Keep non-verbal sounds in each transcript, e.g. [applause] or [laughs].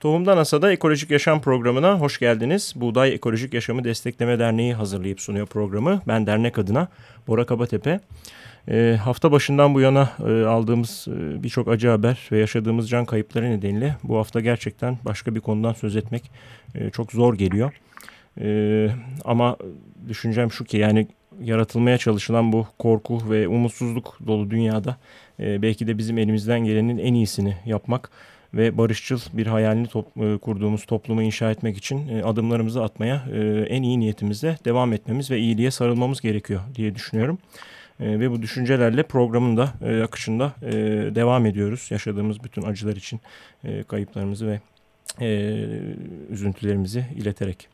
Tohumdan Asada Ekolojik Yaşam programına hoş geldiniz. Buğday Ekolojik Yaşamı Destekleme Derneği hazırlayıp sunuyor programı. Ben dernek adına Bora Kabatepe. E, hafta başından bu yana e, aldığımız e, birçok acı haber ve yaşadığımız can kayıpları nedeniyle bu hafta gerçekten başka bir konudan söz etmek e, çok zor geliyor. E, ama düşüncem şu ki yani yaratılmaya çalışılan bu korku ve umutsuzluk dolu dünyada e, belki de bizim elimizden gelenin en iyisini yapmak ve barışçıl bir hayalini top, e, kurduğumuz toplumu inşa etmek için e, adımlarımızı atmaya e, en iyi niyetimizle devam etmemiz ve iyiliğe sarılmamız gerekiyor diye düşünüyorum. ve bu düşüncelerle programın da akışında devam ediyoruz. Yaşadığımız bütün acılar için kayıplarımızı ve üzüntülerimizi ileterek.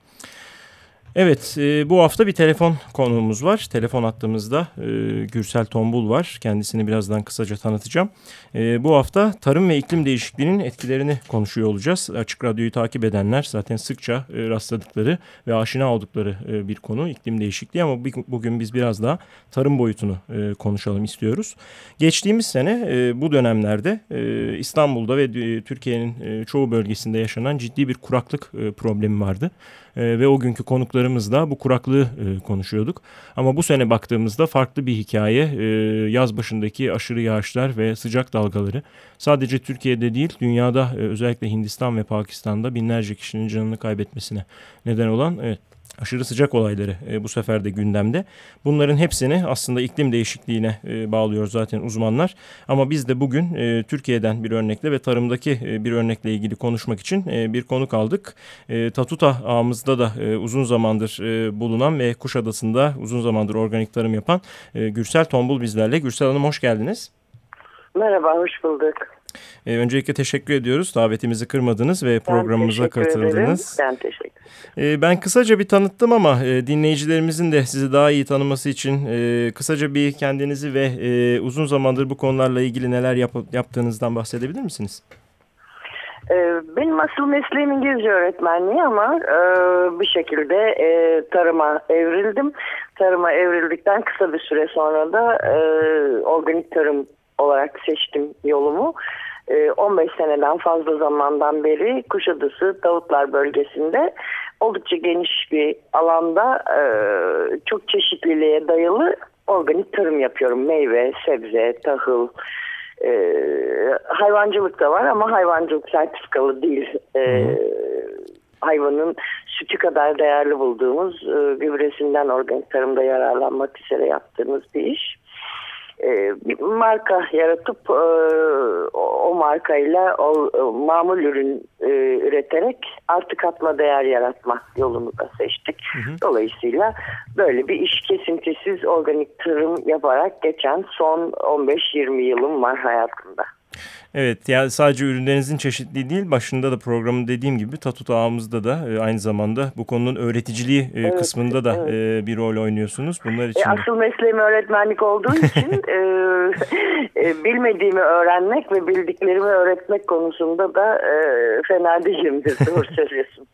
Evet e, bu hafta bir telefon konuğumuz var. Telefon attığımızda e, Gürsel Tombul var. Kendisini birazdan kısaca tanıtacağım. E, bu hafta tarım ve iklim değişikliğinin etkilerini konuşuyor olacağız. Açık Radyo'yu takip edenler zaten sıkça e, rastladıkları ve aşina oldukları e, bir konu iklim değişikliği. Ama bugün biz biraz daha tarım boyutunu e, konuşalım istiyoruz. Geçtiğimiz sene e, bu dönemlerde e, İstanbul'da ve e, Türkiye'nin e, çoğu bölgesinde yaşanan ciddi bir kuraklık e, problemi vardı e, ve o günkü konuklarımızla bu kuraklığı e, konuşuyorduk. Ama bu sene baktığımızda farklı bir hikaye. E, yaz başındaki aşırı yağışlar ve sıcak dalgaları sadece Türkiye'de değil dünyada e, özellikle Hindistan ve Pakistan'da binlerce kişinin canını kaybetmesine neden olan evet, aşırı sıcak olayları e, bu sefer de gündemde. Bunların hepsini aslında iklim değişikliğine e, bağlıyor zaten uzmanlar. Ama biz de bugün e, Türkiye'den bir örnekle ve tarımdaki e, bir örnekle ilgili konuşmak için e, bir konuk aldık. E, Tatuta ağımızda da e, uzun zamandır e, bulunan ve Kuşadası'nda uzun zamandır organik tarım yapan e, Gürsel Tombul bizlerle. Gürsel Hanım hoş geldiniz. Merhaba, hoş bulduk. E, öncelikle teşekkür ediyoruz. Davetimizi kırmadınız ve ben programımıza katıldınız. Ederim. Ben teşekkür e, Ben kısaca bir tanıttım ama e, dinleyicilerimizin de sizi daha iyi tanıması için e, kısaca bir kendinizi ve e, uzun zamandır bu konularla ilgili neler yap yaptığınızdan bahsedebilir misiniz? E, benim asıl mesleğim İngilizce öğretmenliği ama e, bir şekilde e, tarıma evrildim. Tarıma evrildikten kısa bir süre sonra da e, organik tarım olarak seçtim yolumu. 15 ee, seneden fazla zamandan beri Kuşadası Davutlar bölgesinde oldukça geniş bir alanda e, çok çeşitliliğe dayalı organik tarım yapıyorum. Meyve, sebze, tahıl, e, hayvancılık da var ama hayvancılık sertifikalı değil. E, hayvanın sütü kadar değerli bulduğumuz e, gübresinden organik tarımda yararlanmak üzere yaptığımız bir iş bir marka yaratıp e, o markayla o e, mamul ürün e, üreterek artı katma değer yaratma yolunu da seçtik. Hı hı. Dolayısıyla böyle bir iş kesintisiz organik tarım yaparak geçen son 15-20 yılım var hayatımda. Evet yani sadece ürünlerinizin çeşitliliği değil başında da programın dediğim gibi Tatut ağımızda da e, aynı zamanda bu konunun öğreticiliği e, evet, kısmında da evet. e, bir rol oynuyorsunuz. Bunlar için. E, asıl mesleğim öğretmenlik olduğu için [laughs] e, e, bilmediğimi öğrenmek ve bildiklerimi öğretmek konusunda da e, fena değilimdir doğru söylüyorsun.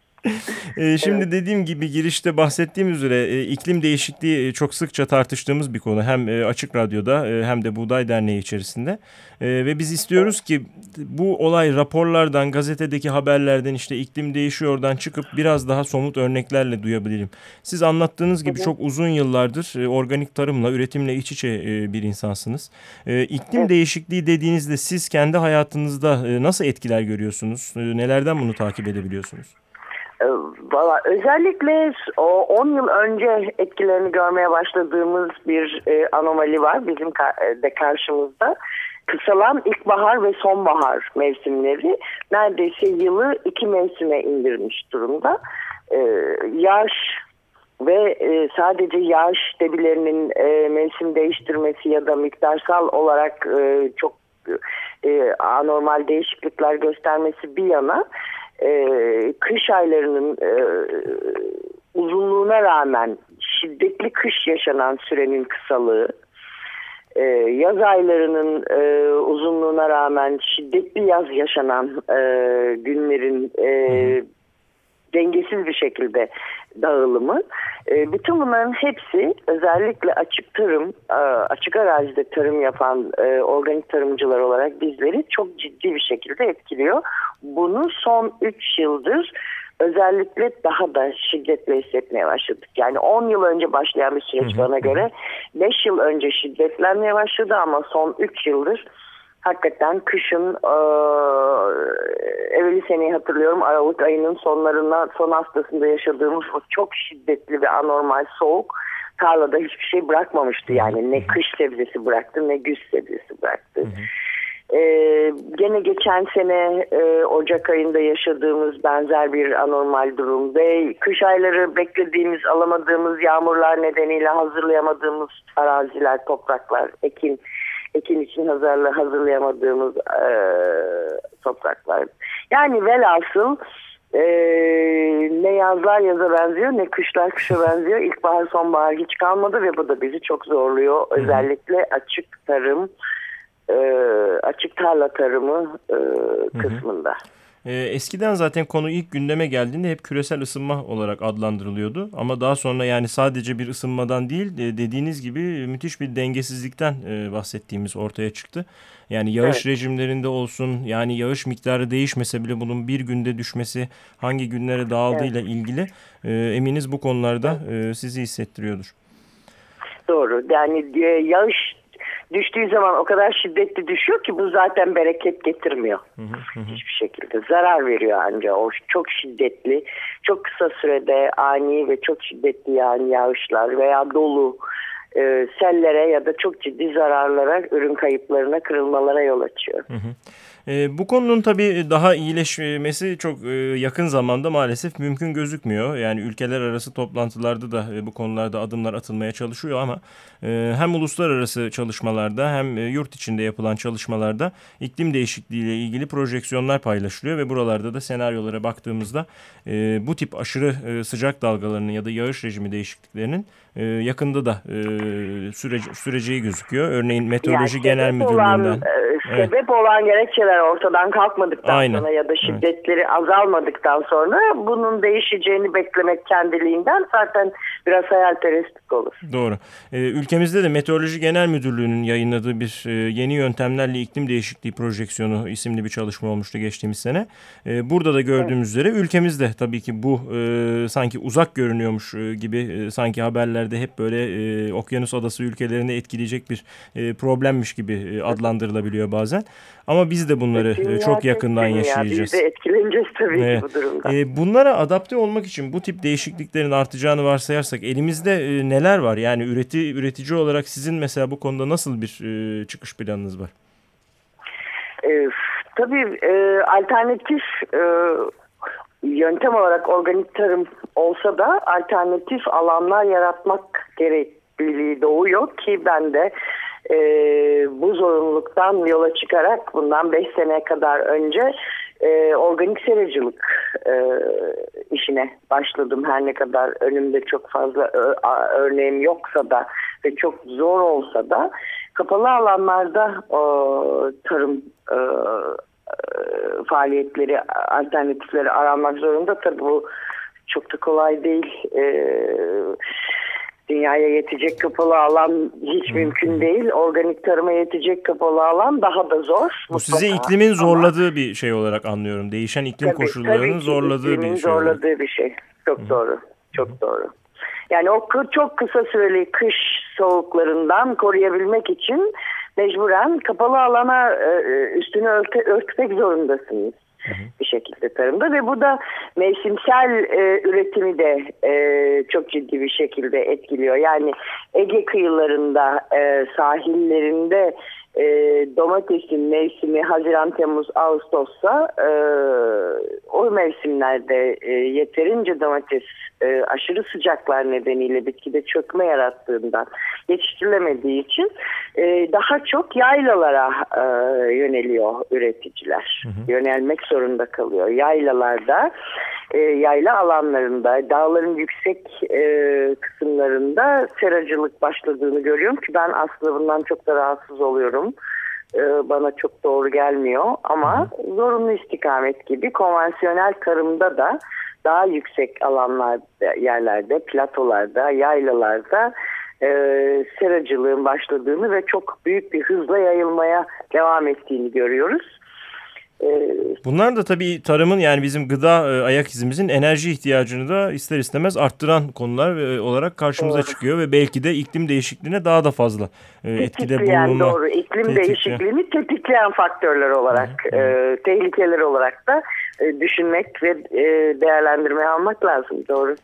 Ee, şimdi evet. dediğim gibi girişte bahsettiğim üzere e, iklim değişikliği e, çok sıkça tartıştığımız bir konu. Hem e, Açık Radyo'da hem de Buğday Derneği içerisinde. Ve biz istiyoruz ki bu olay raporlardan, gazetedeki haberlerden işte iklim değişiyordan çıkıp biraz daha somut örneklerle duyabilirim. Siz anlattığınız gibi çok uzun yıllardır organik tarımla, üretimle iç içe bir insansınız. İklim evet. değişikliği dediğinizde siz kendi hayatınızda nasıl etkiler görüyorsunuz? Nelerden bunu takip edebiliyorsunuz? Ee, valla özellikle o 10 yıl önce etkilerini görmeye başladığımız bir e, anomali var bizim e, de karşımızda. Kısalan ilkbahar ve sonbahar mevsimleri neredeyse yılı iki mevsime indirmiş durumda. E, yağış ve e, sadece yağış debilerinin e, mevsim değiştirmesi ya da miktarsal olarak e, çok e, anormal değişiklikler göstermesi bir yana e, kış aylarının e, uzunluğuna rağmen şiddetli kış yaşanan sürenin kısalığı, e, yaz aylarının e, uzunluğuna rağmen şiddetli yaz yaşanan e, günlerin e, dengesiz bir şekilde dağılımı. E, bütün bunların hepsi özellikle açık tarım, e, açık arazide tarım yapan e, organik tarımcılar olarak bizleri çok ciddi bir şekilde etkiliyor. bunu son 3 yıldır özellikle daha da şiddetle hissetmeye başladık. Yani 10 yıl önce başlayan bir süreç bana göre 5 yıl önce şiddetlenmeye başladı ama son 3 yıldır hakikaten kışın e, evveli seneyi hatırlıyorum Aralık ayının sonlarına son haftasında yaşadığımız o çok şiddetli ve anormal soğuk tarlada hiçbir şey bırakmamıştı yani ne kış sebzesi bıraktı ne güz sebzesi bıraktı. Hı hı. Ee, gene geçen sene e, Ocak ayında yaşadığımız benzer bir anormal durum ve kış ayları beklediğimiz alamadığımız yağmurlar nedeniyle hazırlayamadığımız araziler, topraklar, ekin ekin için hazırla, hazırlayamadığımız e, topraklar. Yani velhasıl e, ne yazlar yaza benziyor ne kışlar kışa benziyor. İlkbahar sonbahar hiç kalmadı ve bu da bizi çok zorluyor. Özellikle açık tarım, e, açık tarla tarımı e, kısmında. E, eskiden zaten konu ilk gündeme geldiğinde hep küresel ısınma olarak adlandırılıyordu. Ama daha sonra yani sadece bir ısınmadan değil dediğiniz gibi müthiş bir dengesizlikten e, bahsettiğimiz ortaya çıktı. Yani yağış evet. rejimlerinde olsun yani yağış miktarı değişmese bile bunun bir günde düşmesi hangi günlere dağıldığıyla evet. ilgili e, eminiz bu konularda e, sizi hissettiriyordur. Doğru yani e, yağış düştüğü zaman o kadar şiddetli düşüyor ki bu zaten bereket getirmiyor. Hı hı hı. Hiçbir şekilde zarar veriyor ancak o çok şiddetli, çok kısa sürede ani ve çok şiddetli yani yağışlar veya dolu e, sellere ya da çok ciddi zararlara, ürün kayıplarına, kırılmalara yol açıyor. Hı hı. E, bu konunun tabii daha iyileşmesi çok e, yakın zamanda maalesef mümkün gözükmüyor. Yani ülkeler arası toplantılarda da e, bu konularda adımlar atılmaya çalışıyor ama e, hem uluslararası çalışmalarda hem e, yurt içinde yapılan çalışmalarda iklim değişikliği ile ilgili projeksiyonlar paylaşılıyor ve buralarda da senaryolara baktığımızda e, bu tip aşırı e, sıcak dalgalarının ya da yağış rejimi değişikliklerinin e, yakında da e, sürece, süreceği gözüküyor. Örneğin Meteoroloji yani Genel Müdürlüğü'nden. E, sebep evet. olan gerekçeler ortadan kalkmadıktan Aynen. sonra ya da şiddetleri evet. azalmadıktan sonra bunun değişeceğini beklemek kendiliğinden zaten biraz hayalperestlik olur. Doğru. E, ülkemizde de Meteoroloji Genel Müdürlüğü'nün yayınladığı bir e, yeni yöntemlerle iklim değişikliği projeksiyonu isimli bir çalışma olmuştu geçtiğimiz sene. E, burada da gördüğümüz evet. üzere ülkemizde tabii ki bu e, sanki uzak görünüyormuş e, gibi e, sanki haberlerde hep böyle e, okyanus adası ülkelerini etkileyecek bir e, problemmiş gibi e, adlandırılabiliyor bazen. Ama biz de bunları e, çok yakından yaşayacağız. Ya, biz de etkileneceğiz tabii evet. bu durumda. E, bunlara adapte olmak için bu tip değişikliklerin artacağını varsayarsak elimizde e, neler var? Yani üreti üretici olarak sizin mesela bu konuda nasıl bir e, çıkış planınız var? E, tabii e, alternatif e, yöntem olarak organik tarım olsa da alternatif alanlar yaratmak gerekliliği doğuyor ki ben de e, bu zorunluluktan yola çıkarak bundan 5 sene kadar önce e, organik seracılık e, işine başladım. Her ne kadar önümde çok fazla örneğim yoksa da ve çok zor olsa da kapalı alanlarda o, tarım e, e, faaliyetleri, alternatifleri aranmak zorunda. Tabii bu çok da kolay değil. E, dünyaya yetecek kapalı alan hiç mümkün değil. Organik tarıma yetecek kapalı alan daha da zor. Bu sizi iklimin zorladığı Ama, bir şey olarak anlıyorum. Değişen iklim tabii, koşullarının tabii zorladığı bir şey. zorladığı olarak. bir şey. Çok Hı. doğru. Çok Hı. doğru. Yani o çok kısa süreli kış soğuklarından koruyabilmek için mecburen kapalı alana e, e, üstünü örte, örtmek zorundasınız bir şekilde tarımda ve bu da mevsimsel e, üretimi de e, çok ciddi bir şekilde etkiliyor. Yani Ege kıyılarında, e, sahillerinde e, domatesin mevsimi Haziran, Temmuz, Ağustos'sa e, o mevsimlerde e, yeterince domates e, aşırı sıcaklar nedeniyle bitkide çökme yarattığından yetiştirilemediği için e, daha çok yaylalara e, yöneliyor üreticiler. Hı hı. Yönelmek zorunda kalıyor. Yaylalarda, e, yayla alanlarında, dağların yüksek e, kısımlarında seracılık başladığını görüyorum ki ben aslında bundan çok da rahatsız oluyorum e, bana çok doğru gelmiyor ama zorunlu istikamet gibi konvansiyonel tarımda da daha yüksek alanlarda, yerlerde, platolarda, yaylalarda e, seracılığın başladığını ve çok büyük bir hızla yayılmaya devam ettiğini görüyoruz. Ee, Bunlar da tabii tarımın yani bizim gıda e, ayak izimizin enerji ihtiyacını da ister istemez arttıran konular e, olarak karşımıza doğru. çıkıyor ve belki de iklim değişikliğine daha da fazla e, etkide bulunma. Doğru iklim tetikleyen. değişikliğini tetikleyen faktörler olarak, hı hı. E, tehlikeler olarak da düşünmek ve değerlendirmeye almak lazım. Doğru.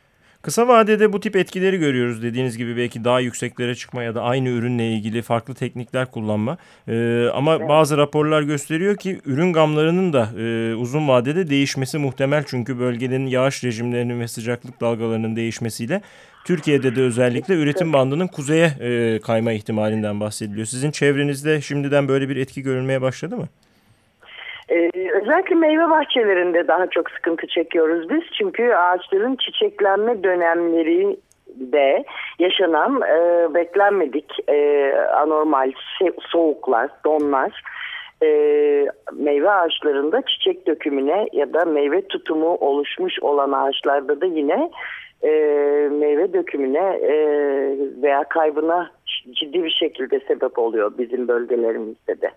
Kısa vadede bu tip etkileri görüyoruz dediğiniz gibi belki daha yükseklere çıkma ya da aynı ürünle ilgili farklı teknikler kullanma. Ee, ama evet. bazı raporlar gösteriyor ki ürün gamlarının da e, uzun vadede değişmesi muhtemel. Çünkü bölgenin yağış rejimlerinin ve sıcaklık dalgalarının değişmesiyle Türkiye'de de özellikle üretim bandının kuzeye e, kayma ihtimalinden bahsediliyor. Sizin çevrenizde şimdiden böyle bir etki görülmeye başladı mı? Ee, özellikle meyve bahçelerinde daha çok sıkıntı çekiyoruz biz. Çünkü ağaçların çiçeklenme dönemleri de yaşanan e, beklenmedik e, anormal soğuklar, donlar e, meyve ağaçlarında çiçek dökümüne ya da meyve tutumu oluşmuş olan ağaçlarda da yine e, meyve dökümüne e, veya kaybına ciddi bir şekilde sebep oluyor bizim bölgelerimizde de.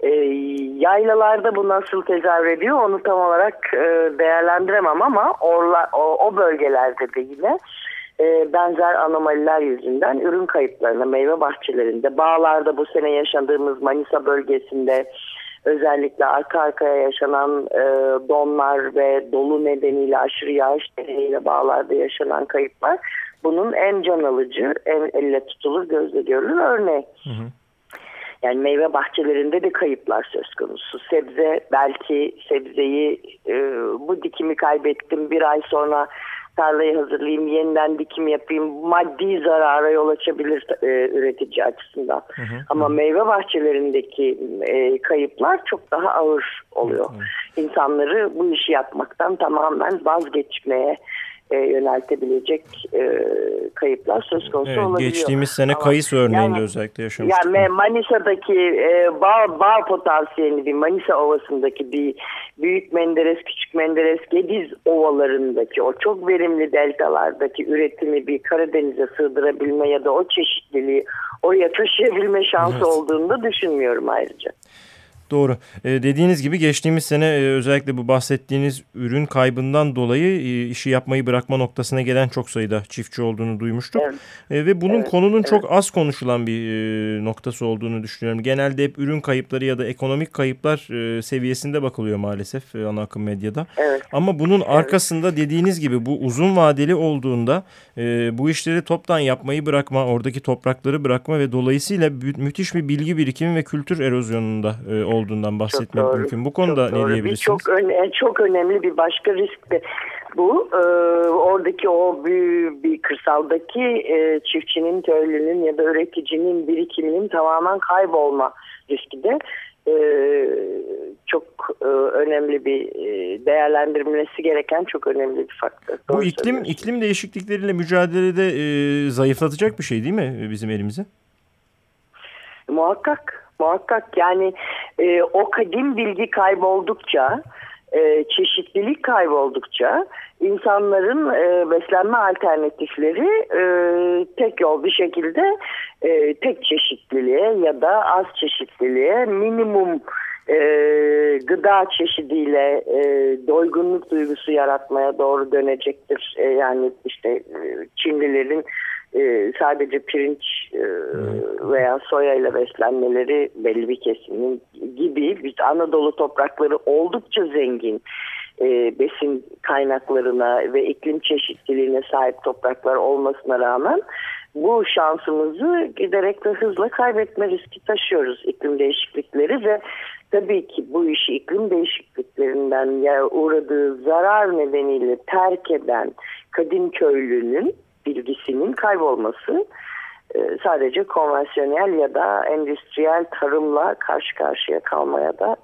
E, yaylalarda bu nasıl tezahür ediyor onu tam olarak e, değerlendiremem ama orla, o, o bölgelerde de yine e, benzer anomaliler yüzünden ürün kayıplarına meyve bahçelerinde, bağlarda bu sene yaşadığımız Manisa bölgesinde özellikle arka arkaya yaşanan e, donlar ve dolu nedeniyle aşırı yağış nedeniyle bağlarda yaşanan kayıplar bunun en can alıcı, en elle tutulur, gözle görülür örneği. Hı hı. Yani meyve bahçelerinde de kayıplar söz konusu. Sebze belki sebzeyi e, bu dikimi kaybettim bir ay sonra tarlayı hazırlayayım, yeniden dikim yapayım, maddi zarara yol açabilir e, üretici açısından. Hı hı. Ama meyve bahçelerindeki e, kayıplar çok daha ağır oluyor. Hı hı. İnsanları bu işi yapmaktan tamamen vazgeçmeye e, yöneltebilecek e, kayıplar söz konusu evet, olabiliyor. Geçtiğimiz sene Ama, kayısı örneğinde yani, özellikle yaşamıştık. Yani Manisa'daki e, bağ, bağ potansiyelini bir Manisa Ovası'ndaki bir Büyük Menderes, Küçük Menderes, Gediz ovalarındaki o çok verimli deltalardaki üretimi bir Karadeniz'e sığdırabilme ya da o çeşitliliği oraya taşıyabilme şansı evet. olduğunu da düşünmüyorum ayrıca. Doğru. E, dediğiniz gibi geçtiğimiz sene e, özellikle bu bahsettiğiniz ürün kaybından dolayı e, işi yapmayı bırakma noktasına gelen çok sayıda çiftçi olduğunu duymuştuk. Evet. E, ve bunun evet. konunun evet. çok az konuşulan bir e, noktası olduğunu düşünüyorum. Genelde hep ürün kayıpları ya da ekonomik kayıplar e, seviyesinde bakılıyor maalesef e, ana akım medyada. Evet. Ama bunun evet. arkasında dediğiniz gibi bu uzun vadeli olduğunda e, bu işleri toptan yapmayı bırakma, oradaki toprakları bırakma ve dolayısıyla müthiş bir bilgi birikimi ve kültür erozyonunda e, olduğundan bahsetmek çok mümkün. Bu konuda çok ne doğru. diyebilirsiniz? Bir çok, öne, çok önemli bir başka risk de bu. Ee, oradaki o bir, bir kırsaldaki e, çiftçinin, köylünün ya da üreticinin birikiminin tamamen kaybolma riski de e, çok e, önemli bir e, değerlendirilmesi gereken çok önemli bir faktör. Doğru Bu iklim iklim değişiklikleriyle mücadelede e, zayıflatacak bir şey değil mi bizim elimizi? Muhakkak muhakkak yani e, o kadim bilgi kayboldukça e, çeşitlilik kayboldukça insanların e, beslenme alternatifleri e, tek yol bir şekilde e, tek çeşitliliğe ya da az çeşitliliğe minimum e, gıda çeşidiyle e, doygunluk duygusu yaratmaya doğru dönecektir. E, yani işte e, Çinlilerin e, sadece pirinç e, veya soya ile beslenmeleri belli bir kesimin gibi. Biz Anadolu toprakları oldukça zengin. E, besin kaynaklarına ve iklim çeşitliliğine sahip topraklar olmasına rağmen bu şansımızı giderek ve hızla kaybetme riski taşıyoruz iklim değişiklikleri. Ve tabii ki bu işi iklim değişikliklerinden ya uğradığı zarar nedeniyle terk eden kadim köylünün bilgisinin kaybolması e, sadece konvansiyonel ya da endüstriyel tarımla karşı karşıya kalmaya da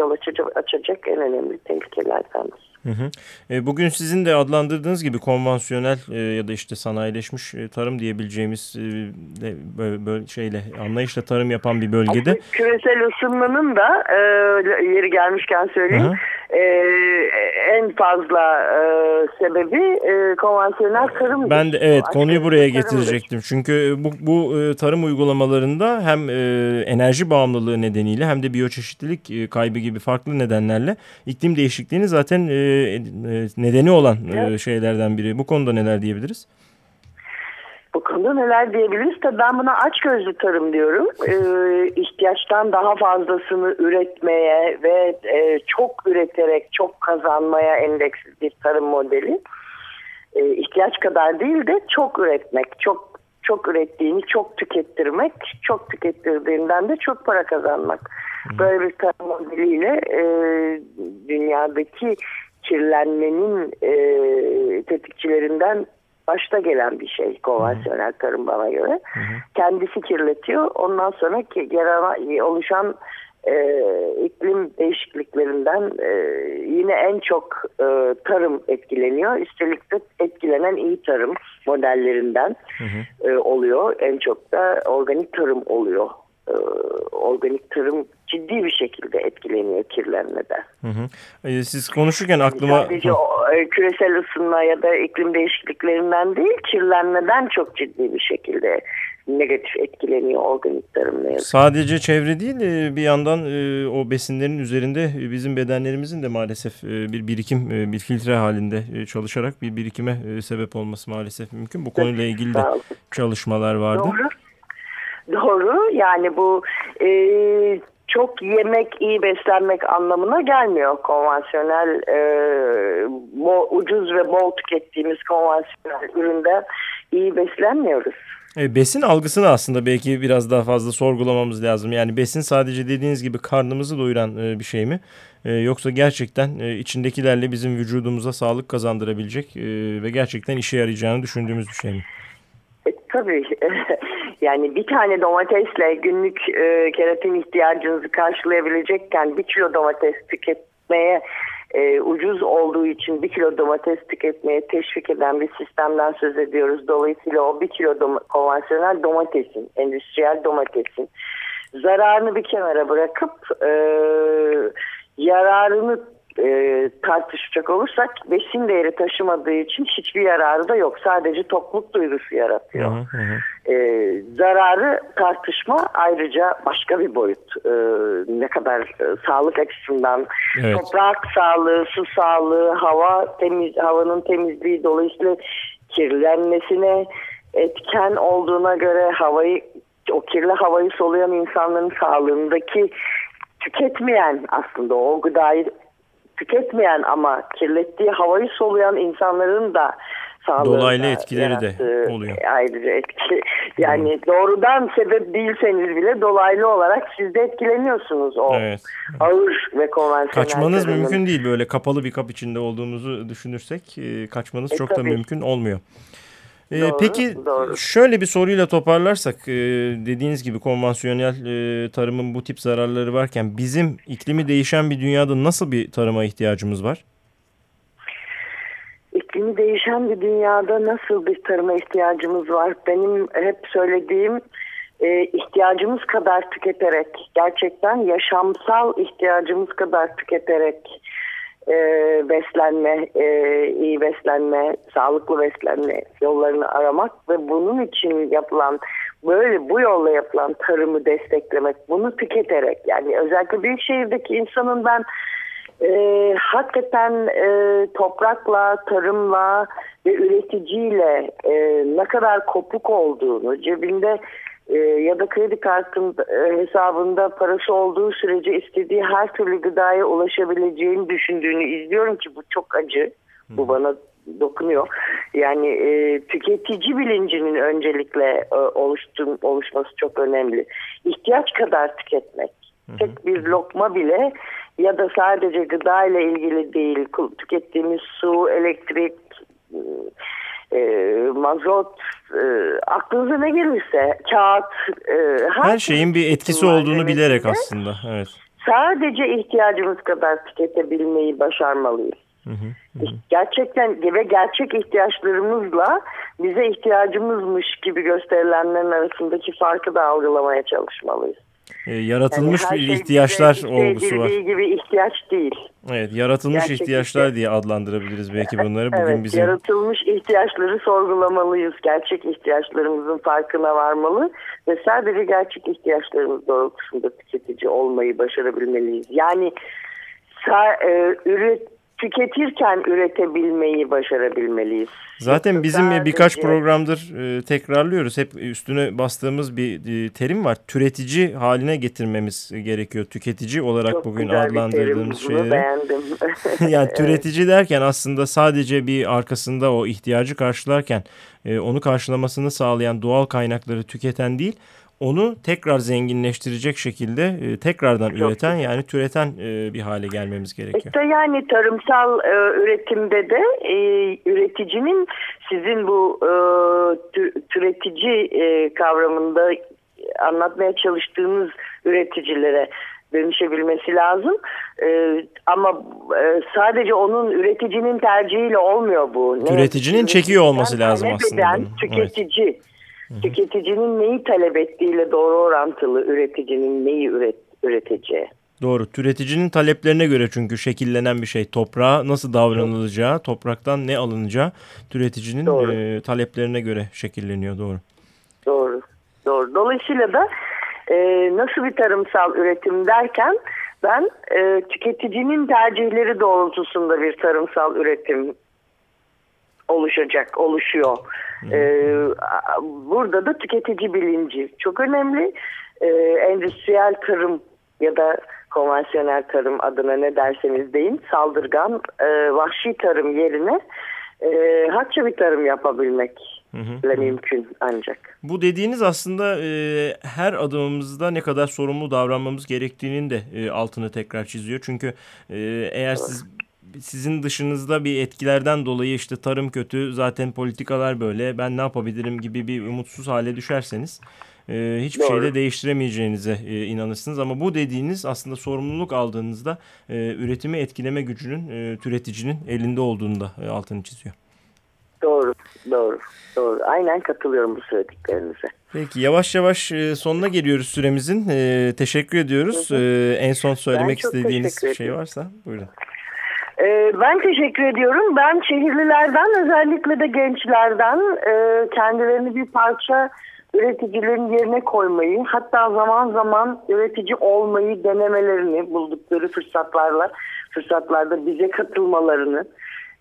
yol açacak, açacak en önemli tehlikelerden. Hı hı. E, bugün sizin de adlandırdığınız gibi konvansiyonel e, ya da işte sanayileşmiş tarım diyebileceğimiz böyle, böyle şeyle anlayışla tarım yapan bir bölgede. Küresel ısınmanın da yeri gelmişken söyleyeyim. Hı hı e, en fazla e, sebebi e, konvansiyonel tarım. Ben de evet konuyu buraya getirecektim. Çünkü bu, bu e, tarım uygulamalarında hem e, enerji bağımlılığı nedeniyle hem de biyoçeşitlilik e, kaybı gibi farklı nedenlerle iklim değişikliğini zaten e, e, nedeni olan e, şeylerden biri. Bu konuda neler diyebiliriz? Bu konuda neler diyebiliriz? Tabii ben buna aç gözlü tarım diyorum. [laughs] Ee, ihtiyaçtan daha fazlasını üretmeye ve e, çok üreterek çok kazanmaya endeksli bir tarım modeli. Ee, ihtiyaç kadar değil de çok üretmek, çok çok ürettiğini çok tükettirmek, çok tükettirdiğinden de çok para kazanmak. Böyle bir tarım modeliyle e, dünyadaki kirlenmenin e, tetikçilerinden başta gelen bir şey konvansiyonel tarım bana göre. Hı hı. Kendisi kirletiyor. Ondan sonra ki oluşan e, iklim değişikliklerinden e, yine en çok e, tarım etkileniyor. Üstelik de etkilenen iyi tarım modellerinden hı hı. E, oluyor. En çok da organik tarım oluyor. E, organik tarım ciddi bir şekilde etkileniyor kirlenmeden. Hı hı. E, siz konuşurken aklıma... Sadece o, e, küresel ısınma ya da iklim değişikliklerinden değil kirlenmeden çok ciddi bir şekilde negatif etkileniyor organik tarım Sadece çevre değil bir yandan o besinlerin üzerinde bizim bedenlerimizin de maalesef bir birikim bir filtre halinde çalışarak bir birikime sebep olması maalesef mümkün. Bu konuyla ilgili de çalışmalar vardı. Doğru. Doğru yani bu e, çok yemek iyi beslenmek anlamına gelmiyor konvansiyonel e, bol, ucuz ve bol tükettiğimiz konvansiyonel üründe iyi beslenmiyoruz. E, besin algısını aslında belki biraz daha fazla sorgulamamız lazım. Yani besin sadece dediğiniz gibi karnımızı doyuran e, bir şey mi? E, yoksa gerçekten e, içindekilerle bizim vücudumuza sağlık kazandırabilecek e, ve gerçekten işe yarayacağını düşündüğümüz bir şey mi? Tabii. [laughs] yani bir tane domatesle günlük e, keratin ihtiyacınızı karşılayabilecekken bir kilo domates tüketmeye e, ucuz olduğu için bir kilo domates tüketmeye teşvik eden bir sistemden söz ediyoruz. Dolayısıyla o bir kilo dom konvansiyonel domatesin, endüstriyel domatesin zararını bir kenara bırakıp e, yararını e, tartışacak olursak besin değeri taşımadığı için hiçbir yararı da yok. Sadece tokluk duygusu yaratıyor. Hı hı. E, zararı tartışma ayrıca başka bir boyut. E, ne kadar e, sağlık açısından evet. toprak sağlığı, su sağlığı, hava temiz havanın temizliği dolayısıyla kirlenmesine etken olduğuna göre havayı o kirli havayı soluyan insanların sağlığındaki tüketmeyen aslında o gıdayı tüketmeyen ama kirlettiği havayı soluyan insanların da dolaylı etkileri de oluyor. Ayrıca etki yani hmm. doğrudan sebep değilseniz bile dolaylı olarak siz de etkileniyorsunuz o evet. ağır ve konvansiyonel. Kaçmanız mümkün değil böyle kapalı bir kap içinde olduğunuzu düşünürsek e, kaçmanız e, çok tabii. da mümkün olmuyor. Ee, doğru, peki doğru. şöyle bir soruyla toparlarsak e, dediğiniz gibi konvansiyonel e, tarımın bu tip zararları varken bizim iklimi değişen bir dünyada nasıl bir tarıma ihtiyacımız var? İklimi değişen bir dünyada nasıl bir tarıma ihtiyacımız var? Benim hep söylediğim e, ihtiyacımız kadar tüketerek gerçekten yaşamsal ihtiyacımız kadar tüketerek e, beslenme, e, iyi beslenme, sağlıklı beslenme yollarını aramak ve bunun için yapılan böyle bu yolla yapılan tarımı desteklemek, bunu tüketerek yani özellikle büyük şehirdeki insanın ben e, hakikaten e, toprakla, tarımla ve üreticiyle e, ne kadar kopuk olduğunu, cebinde e, ya da kredi kartın e, hesabında parası olduğu sürece istediği her türlü gıdaya ulaşabileceğini düşündüğünü izliyorum ki bu çok acı. Bu bana dokunuyor. Yani e, tüketici bilincinin öncelikle e, oluştum, oluşması çok önemli. İhtiyaç kadar tüketmek. Tek bir lokma bile ya da sadece gıda ile ilgili değil tükettiğimiz su, elektrik, e, mazot, e, aklınıza ne gelirse kağıt. E, her, her şeyin bir etkisi olduğunu bilerek aslında. Evet. Sadece ihtiyacımız kadar tüketebilmeyi başarmalıyız. Hı hı, hı. Gerçekten ve gerçek ihtiyaçlarımızla bize ihtiyacımızmış gibi gösterilenlerin arasındaki farkı da algılamaya çalışmalıyız. E, yaratılmış yani bir şey ihtiyaçlar olgusu var. gibi ihtiyaç değil. Evet, yaratılmış Gerçeklikle. ihtiyaçlar diye adlandırabiliriz belki bunları. Bugün evet, bizim yaratılmış ihtiyaçları sorgulamalıyız. Gerçek ihtiyaçlarımızın farkına varmalı ve sadece gerçek ihtiyaçlarımız doğrultusunda tüketici olmayı başarabilmeliyiz. Yani e, üret tüketirken üretebilmeyi başarabilmeliyiz. Zaten bizim Sadece... birkaç programdır e, tekrarlıyoruz. Hep üstüne bastığımız bir e, terim var. Türetici haline getirmemiz gerekiyor. Tüketici olarak Çok bugün adlandırdığımız şeyleri. beğendim. [laughs] [laughs] yani türetici derken aslında sadece bir arkasında o ihtiyacı karşılarken e, onu karşılamasını sağlayan doğal kaynakları tüketen değil onu tekrar zenginleştirecek şekilde e, tekrardan Çok üreten yani türeten e, bir hale gelmemiz gerekiyor. İşte yani tarımsal e, üretimde de e, üreticinin sizin bu e, türetici e, kavramında anlatmaya çalıştığınız üreticilere dönüşebilmesi lazım. Ee, ama e, sadece onun üreticinin tercihiyle olmuyor bu. Üreticinin çekiyor olması lazım aslında. Eden, tüketici. Evet. Tüketicinin neyi talep ettiğiyle doğru orantılı üreticinin neyi üret, üreteceği. Doğru. Türeticinin taleplerine göre çünkü şekillenen bir şey. Toprağa nasıl davranılacağı, topraktan ne alınacağı türeticinin e, taleplerine göre şekilleniyor. Doğru. Doğru. Doğru. Dolayısıyla da e, nasıl bir tarımsal üretim derken ben e, tüketicinin tercihleri doğrultusunda bir tarımsal üretim oluşacak, oluşuyor. Ee, burada da tüketici bilinci çok önemli. Ee, endüstriyel tarım ya da konvansiyonel tarım adına ne derseniz deyin saldırgan e, vahşi tarım yerine e, hakça bir tarım yapabilmek ile mümkün ancak. Bu dediğiniz aslında e, her adımımızda ne kadar sorumlu davranmamız gerektiğinin de e, altını tekrar çiziyor. Çünkü e, eğer siz sizin dışınızda bir etkilerden dolayı işte tarım kötü zaten politikalar böyle ben ne yapabilirim gibi bir umutsuz hale düşerseniz e, hiçbir Doğru. şeyde değiştiremeyeceğinize e, inanırsınız. Ama bu dediğiniz aslında sorumluluk aldığınızda e, üretimi etkileme gücünün e, türeticinin elinde olduğunu da e, altını çiziyor. Doğru, doğru, doğru. Aynen katılıyorum bu söylediklerinize. Peki yavaş yavaş e, sonuna geliyoruz süremizin. E, teşekkür ediyoruz. Hı hı. E, en son söylemek istediğiniz şey varsa buyurun. Ee, ben teşekkür ediyorum. Ben şehirlilerden özellikle de gençlerden e, kendilerini bir parça üreticilerin yerine koymayı hatta zaman zaman üretici olmayı denemelerini buldukları fırsatlarla fırsatlarda bize katılmalarını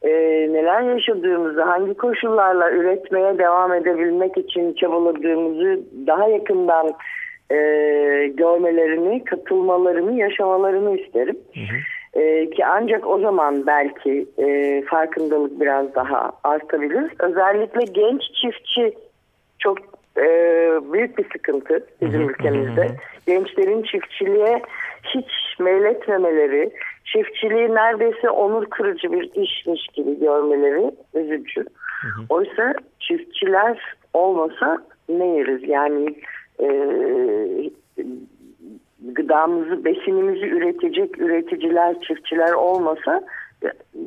e, neler yaşadığımızı hangi koşullarla üretmeye devam edebilmek için çabaladığımızı daha yakından e, görmelerini katılmalarını yaşamalarını isterim. Hı hı. E, ki ancak o zaman belki e, farkındalık biraz daha artabilir. Özellikle genç çiftçi çok e, büyük bir sıkıntı bizim ülkemizde. Gençlerin çiftçiliğe hiç meyletmemeleri, çiftçiliği neredeyse onur kırıcı bir işmiş gibi görmeleri üzücü. Oysa çiftçiler olmasa ne yeriz? Yani e, gıdamızı, besinimizi üretecek üreticiler, çiftçiler olmasa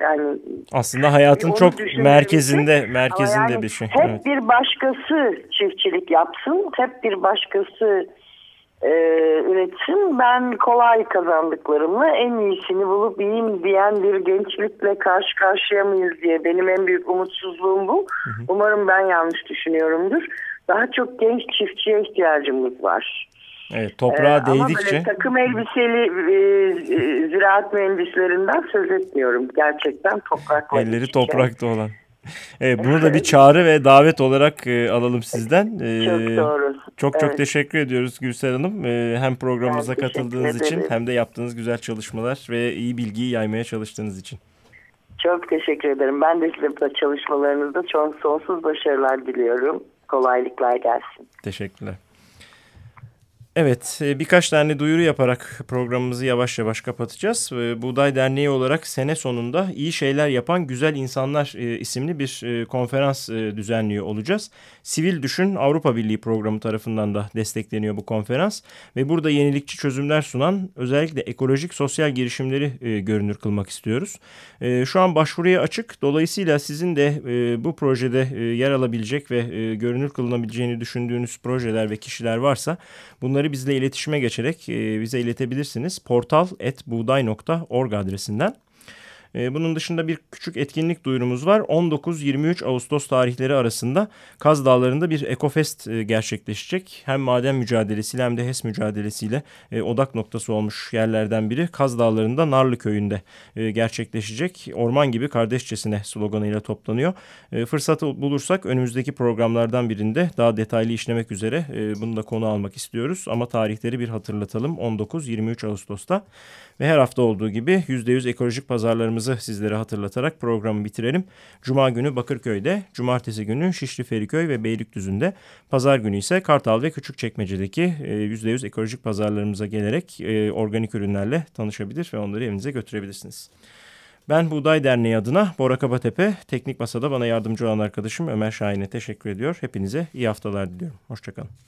yani aslında hayatın çok merkezinde merkezinde yani bir şey. Hep evet. bir başkası çiftçilik yapsın, hep bir başkası e, üretsin. Ben kolay kazandıklarımla en iyisini bulup iyiyim diyen bir gençlikle karşı karşıya mıyız diye benim en büyük umutsuzluğum bu. Hı hı. Umarım ben yanlış düşünüyorumdur. Daha çok genç çiftçiye ihtiyacımız var. Evet, toprağa ee, değdikçe. Ama takım elbiseli e, e, ziraat mühendislerinden söz etmiyorum. Gerçekten toprakla. Elleri toprakta olan. Evet, bunu da bir çağrı ve davet olarak e, alalım sizden. E, çok doğru. Çok evet. çok teşekkür ediyoruz Gülsel Hanım. E, hem programımıza katıldığınız için hem de yaptığınız güzel çalışmalar ve iyi bilgiyi yaymaya çalıştığınız için. Çok teşekkür ederim. Ben de size çalışmalarınızda çok sonsuz başarılar diliyorum. Kolaylıklar gelsin. Teşekkürler. Evet e, birkaç tane duyuru yaparak programımızı yavaş yavaş kapatacağız. E, Buğday Derneği olarak sene sonunda iyi şeyler yapan güzel insanlar e, isimli bir konferans düzenliyor olacağız. Sivil Düşün Avrupa Birliği programı tarafından da destekleniyor bu konferans. Ve burada yenilikçi çözümler sunan özellikle ekolojik sosyal girişimleri görünür kılmak istiyoruz. Şu an başvuruya açık. Dolayısıyla sizin de bu projede yer alabilecek ve görünür kılınabileceğini düşündüğünüz projeler ve kişiler varsa bunları bunları bizle iletişime geçerek bize iletebilirsiniz. portal.buğday.org adresinden. Ee, bunun dışında bir küçük etkinlik duyurumuz var. 19-23 Ağustos tarihleri arasında Kaz Dağları'nda bir Ekofest e, gerçekleşecek. Hem maden mücadelesiyle hem de HES mücadelesiyle e, odak noktası olmuş yerlerden biri. Kaz Dağları'nda Narlı Köyü'nde e, gerçekleşecek. Orman gibi kardeşçesine sloganıyla toplanıyor. Fırsatı bulursak önümüzdeki programlardan birinde daha detaylı işlemek üzere bunu da konu almak istiyoruz. Ama tarihleri bir hatırlatalım. 19-23 Ağustos'ta ve her hafta olduğu gibi %100 ekolojik pazarlarımızı sizlere hatırlatarak programı bitirelim. Cuma günü Bakırköy'de, cumartesi günü Şişli Feriköy ve Beylikdüzü'nde, pazar günü ise Kartal ve Küçükçekmece'deki %100 e, ekolojik pazarlarımıza gelerek e, organik ürünlerle tanışabilir ve onları evinize götürebilirsiniz. Ben Buğday Derneği adına Bora Kabatepe, teknik masada bana yardımcı olan arkadaşım Ömer Şahin'e teşekkür ediyor. Hepinize iyi haftalar diliyorum. Hoşçakalın.